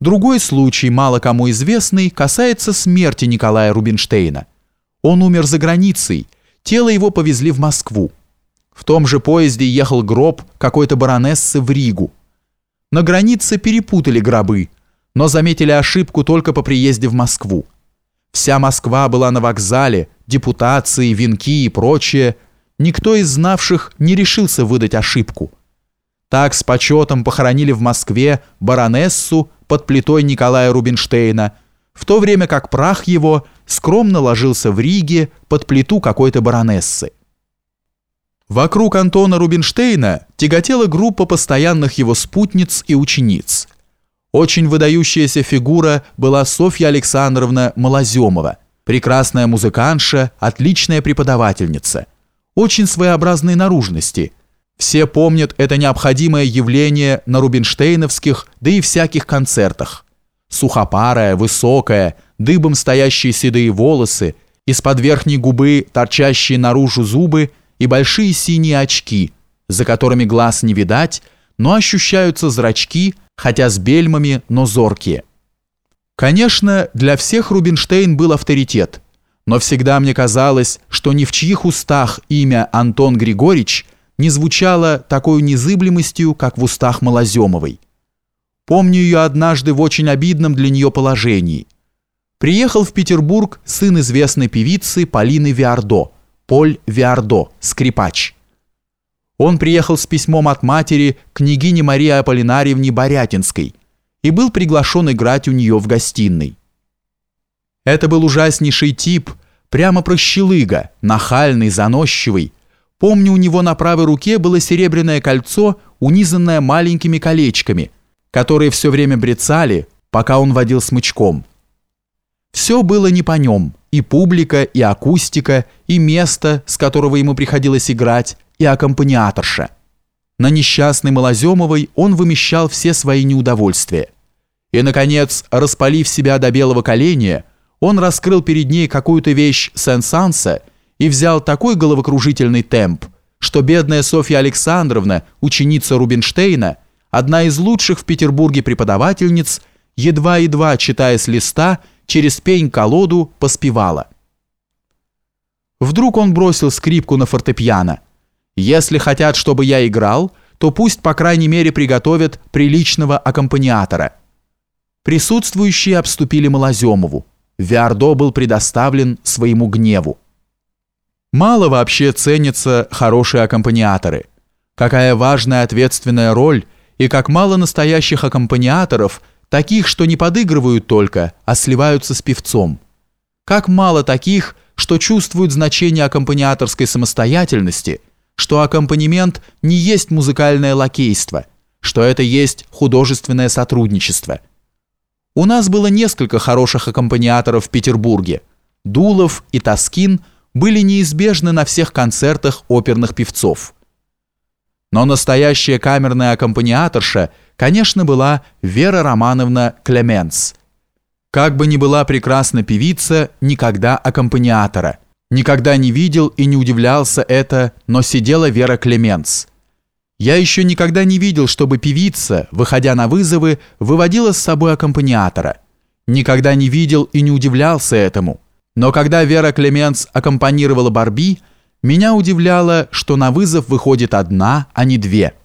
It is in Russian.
Другой случай, мало кому известный, касается смерти Николая Рубинштейна. Он умер за границей, тело его повезли в Москву. В том же поезде ехал гроб какой-то баронессы в Ригу. На границе перепутали гробы, но заметили ошибку только по приезде в Москву. Вся Москва была на вокзале, депутации, венки и прочее. Никто из знавших не решился выдать ошибку. Так с почетом похоронили в Москве баронессу под плитой Николая Рубинштейна, в то время как прах его скромно ложился в Риге под плиту какой-то баронессы. Вокруг Антона Рубинштейна тяготела группа постоянных его спутниц и учениц. Очень выдающаяся фигура была Софья Александровна Малоземова, прекрасная музыкантша, отличная преподавательница, очень своеобразной наружности – все помнят это необходимое явление на рубинштейновских, да и всяких концертах. Сухопарая, высокая, дыбом стоящие седые волосы, из-под верхней губы торчащие наружу зубы и большие синие очки, за которыми глаз не видать, но ощущаются зрачки, хотя с бельмами, но зоркие. Конечно, для всех Рубинштейн был авторитет, но всегда мне казалось, что ни в чьих устах имя Антон Григорьевич не звучала такой незыблемостью, как в устах Малоземовой. Помню ее однажды в очень обидном для нее положении. Приехал в Петербург сын известной певицы Полины Виардо, Поль Виардо, скрипач. Он приехал с письмом от матери княгине Марии Аполлинарьевне Борятинской и был приглашен играть у нее в гостиной. Это был ужаснейший тип, прямо прощелыга, нахальный, заносчивый, Помню, у него на правой руке было серебряное кольцо, унизанное маленькими колечками, которые все время брецали, пока он водил смычком. Все было не по нем, и публика, и акустика, и место, с которого ему приходилось играть, и аккомпаниаторша. На несчастной Малоземовой он вымещал все свои неудовольствия. И, наконец, распалив себя до белого коленя, он раскрыл перед ней какую-то вещь Сен-Санса и взял такой головокружительный темп, что бедная Софья Александровна, ученица Рубинштейна, одна из лучших в Петербурге преподавательниц, едва-едва читая с листа, через пень-колоду поспевала. Вдруг он бросил скрипку на фортепиано. «Если хотят, чтобы я играл, то пусть, по крайней мере, приготовят приличного аккомпаниатора». Присутствующие обступили Малоземову. Виардо был предоставлен своему гневу. Мало вообще ценятся хорошие аккомпаниаторы. Какая важная ответственная роль и как мало настоящих аккомпаниаторов, таких, что не подыгрывают только, а сливаются с певцом. Как мало таких, что чувствуют значение аккомпаниаторской самостоятельности, что аккомпанемент не есть музыкальное лакейство, что это есть художественное сотрудничество. У нас было несколько хороших аккомпаниаторов в Петербурге. Дулов и Тоскин – были неизбежны на всех концертах оперных певцов. Но настоящая камерная аккомпаниаторша, конечно, была Вера Романовна Клеменс. Как бы ни была прекрасна певица, никогда аккомпаниатора. Никогда не видел и не удивлялся это, но сидела Вера Клеменс. Я еще никогда не видел, чтобы певица, выходя на вызовы, выводила с собой аккомпаниатора. Никогда не видел и не удивлялся этому. Но когда Вера Клеменс аккомпанировала Барби, меня удивляло, что на вызов выходит одна, а не две –